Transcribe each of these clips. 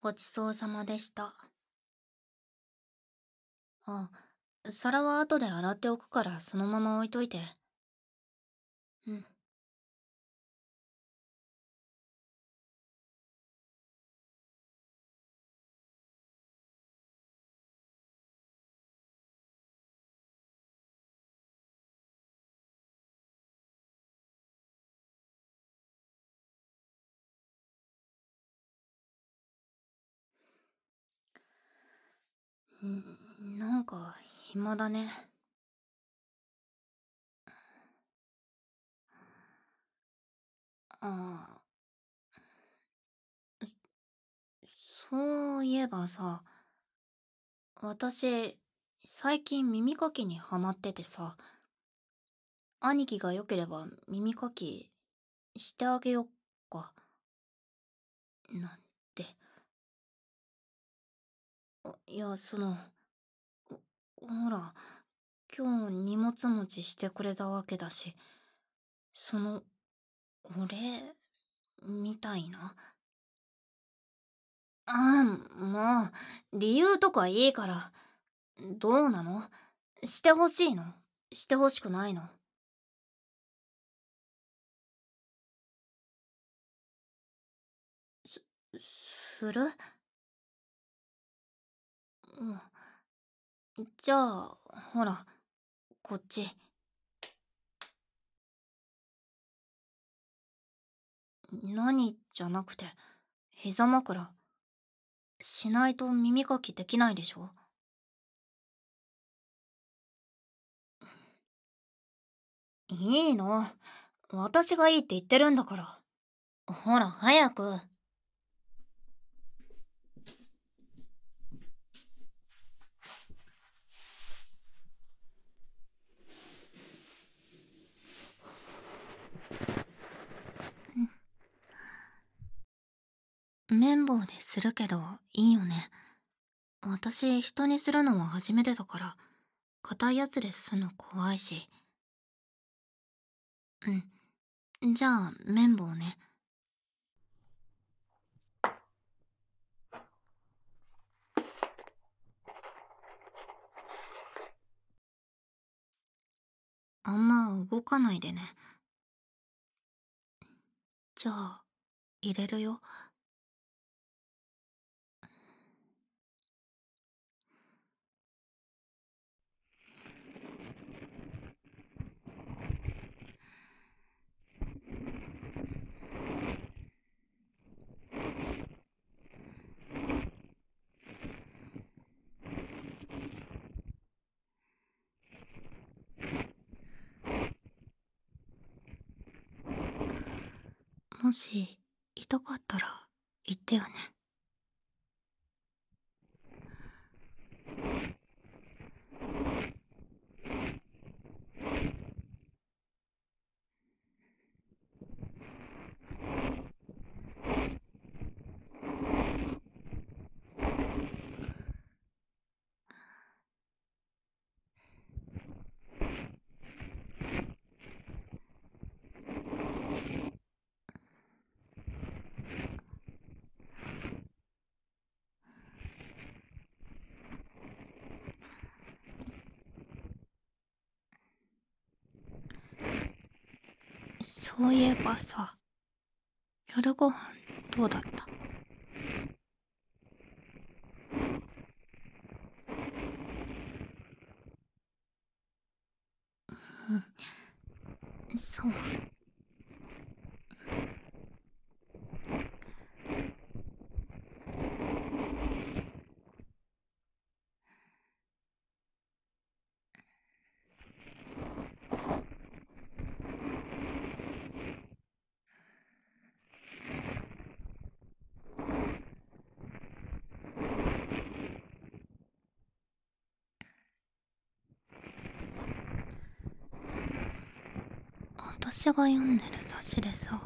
ごちそうさまでした。あ、皿は後で洗っておくからそのまま置いといて。うん。なんか暇だね。ああそういえばさ私最近耳かきにハマっててさ兄貴が良ければ耳かきしてあげよっか。なんいやそのほら今日荷物持ちしてくれたわけだしそのお礼みたいな？ああもう理由とかいいからどうなの？してほしいの？してほしくないの？すする？うん。じゃあほらこっち。何じゃなくて膝枕しないと耳かきできないでしょ？いいの。私がいいって言ってるんだから。ほら早く綿棒でするけどいいよね。私人にするのは初めてだから硬いやつでするの怖いし。うん。じゃあ綿棒ね。あんま動かないでね。じゃあ入れるよ。もし痛かったら言ってよね。そういえばさ夜ご飯どうだった？うんそう。私が読んでる雑誌でさ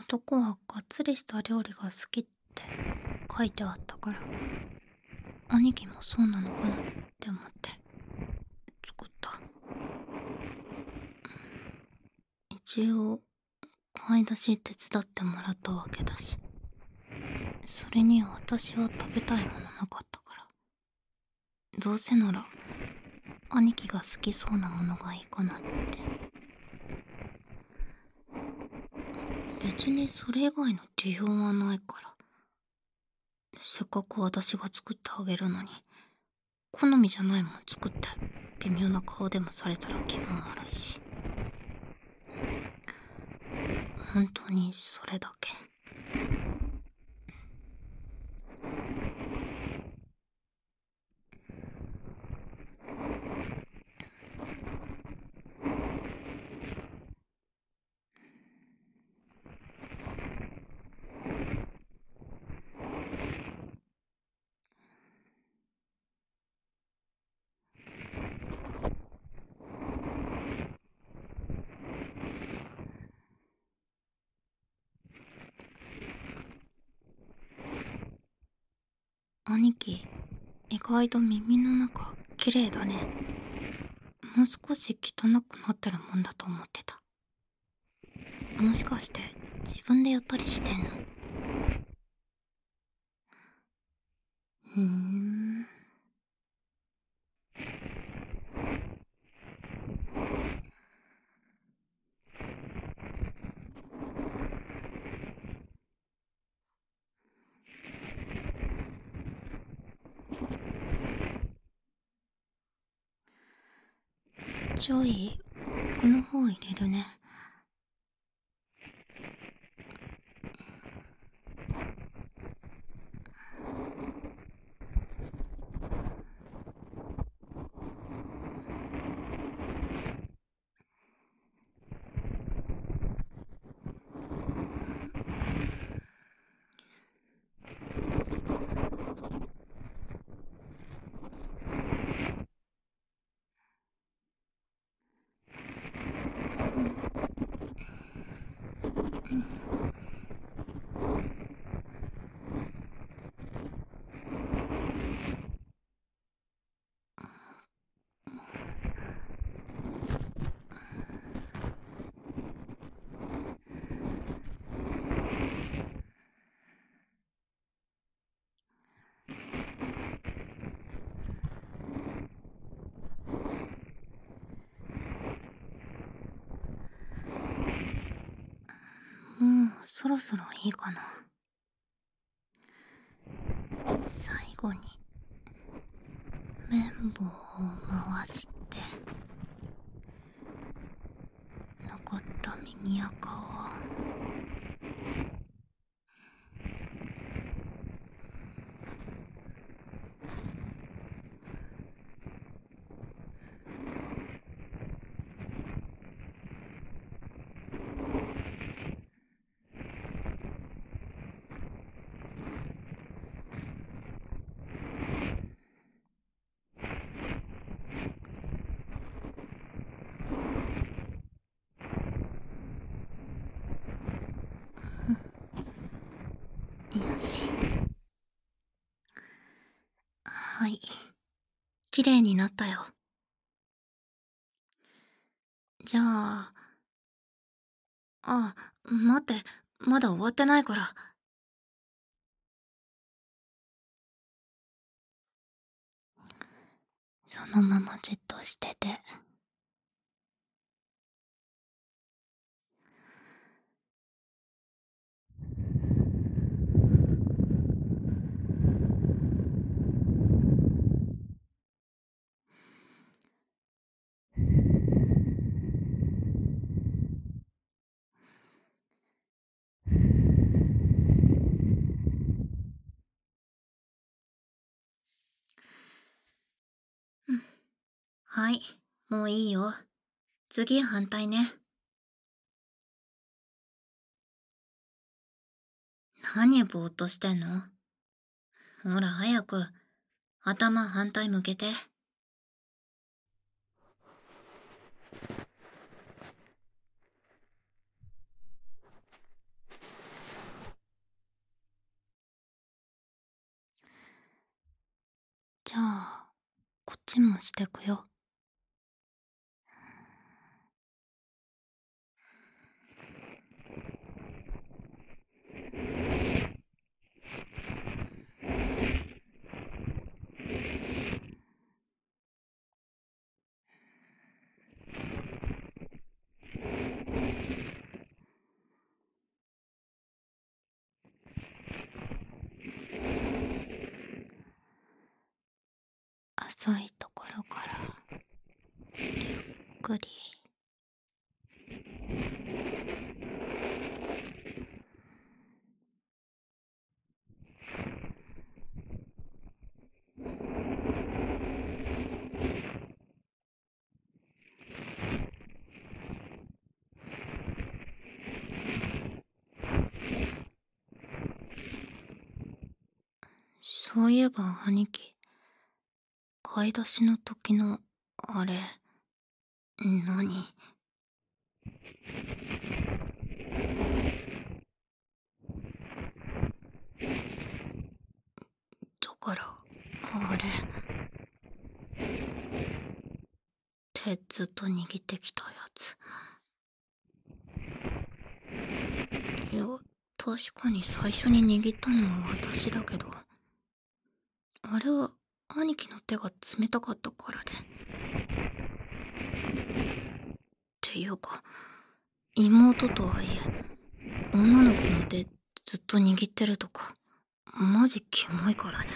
男はがっつりした料理が好きって書いてあったから兄貴もそうなのかなって思って作った。一応買い出し手伝ってもらったわけだしそれに私は食べたいものなかったからどうせなら兄貴が好きそうなものがいいかなって別にそれ以外の理由はないから。せっかく私が作ってあげるのに好みじゃないもん作って微妙な顔でもされたら気分悪いし。本当にそれだけ。兄貴意外と耳の中綺麗だね。もう少し汚くなってるもんだと思ってた。もしかして自分でやったりしてんの？ふん。ちょい奥の方入れるねもうそろそろいいかな。最後に綿棒を回して残った耳垢をよしはい。綺麗になったよ。じゃああ待ってまだ終わってないから。そのままじっとしてて。はい。もういいよ。次反対ね。何ぼーっとしてんの？ほら早く。頭反対向けて。じゃあこっちもしてくよ。浅いところからゆっくり。そういえば兄貴。買い出しの時のあれ何？だからあれ。手ずっと握ってきたやつ。いや確かに最初に握ったのは私だけど。あれは兄貴の手が冷たかったからでっていうか妹とはいえ女の子の手ずっと握ってるとかマジキモいからね。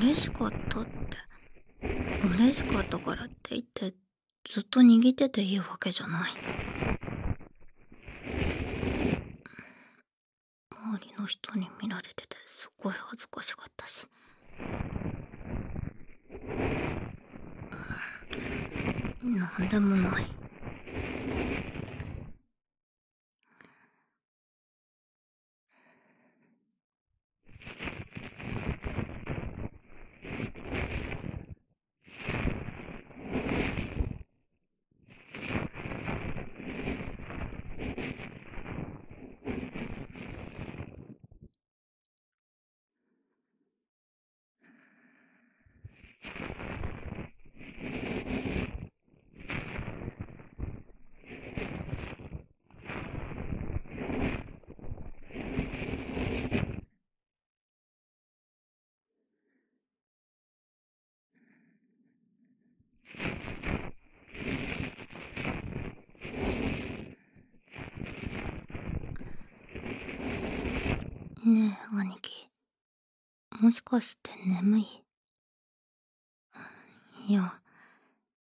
嬉しかったって。嬉しかったからって言ってずっと握ってていいわけじゃない。周りの人に見られててすごい恥ずかしかったし。なんでもない。ねえ兄貴。もしかして眠い？いや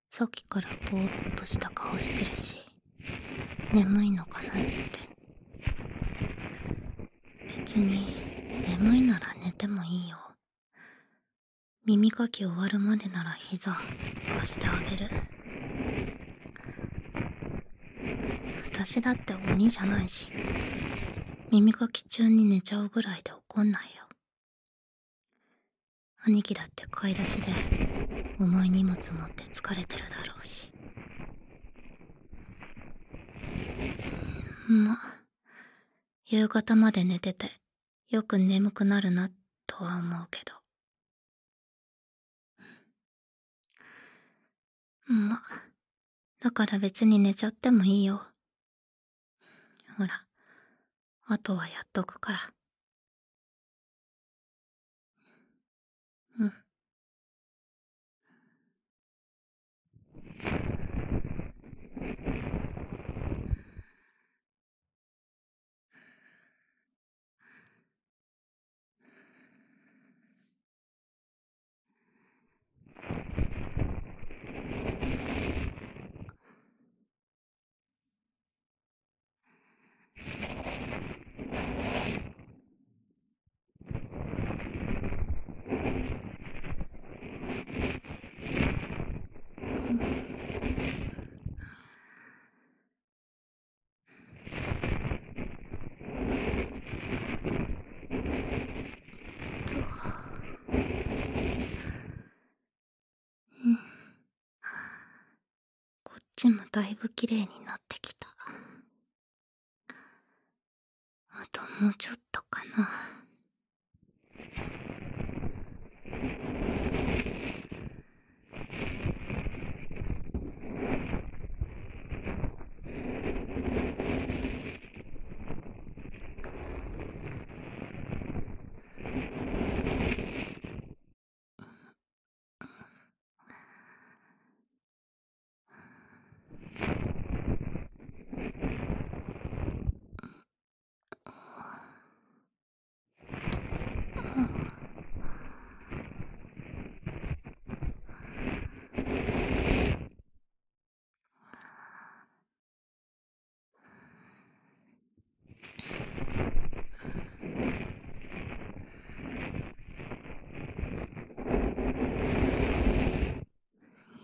さっきからぼーっとした顔してるし眠いのかなって。別に眠いなら寝てもいいよ。耳かき終わるまでなら膝貸してあげる。私だって鬼じゃないし。耳かき中に寝ちゃうぐらいで怒んないよ。兄貴だって買い出しで重い荷物持って疲れてるだろうし。ま夕方まで寝ててよく眠くなるなとは思うけど。まだから別に寝ちゃってもいいよ。ほら。あとはやっとくから。うん。ちもだいぶ綺麗になってきた。あともうちょっとかな。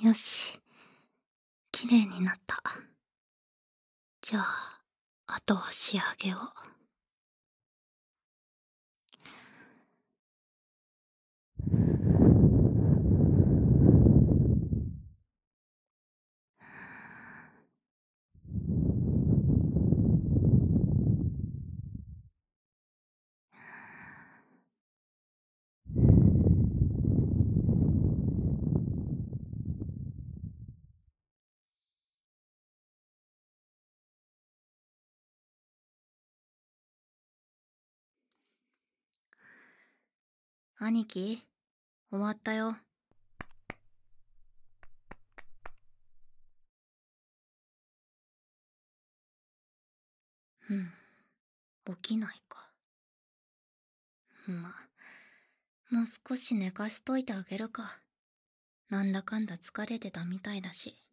よし。綺麗になった。じゃああとは仕上げを。兄貴？終わったよ。うん。起きないか。まもう少し寝かしといてあげるか。なんだかんだ疲れてたみたいだし。